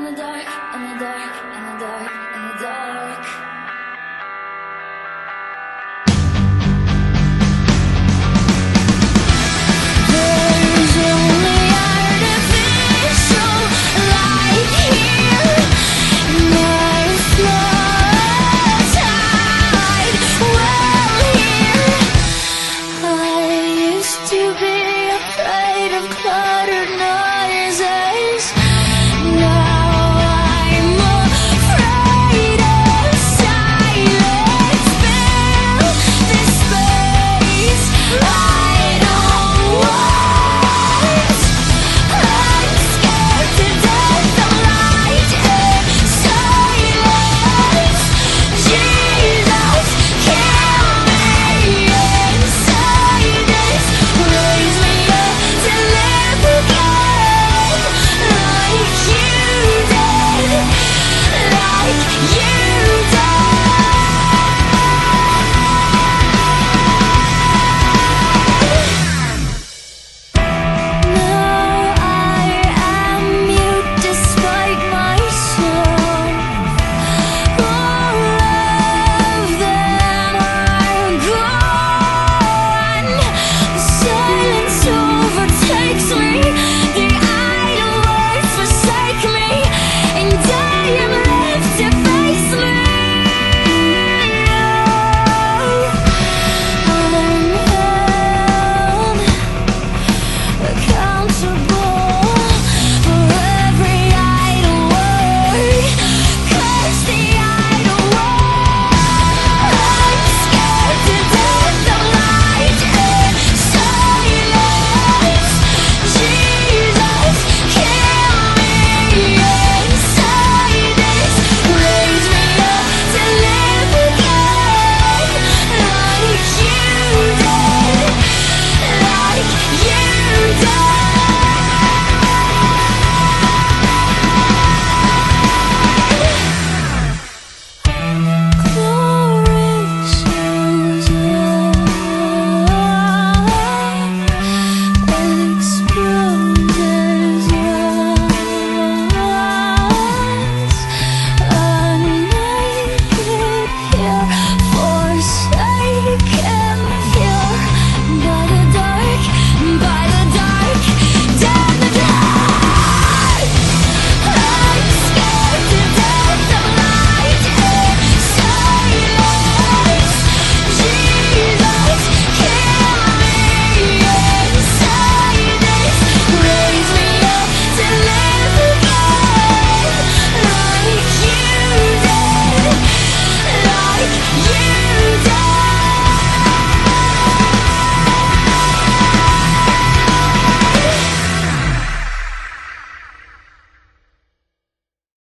in the dark, in the dark, in the dark, in the dark.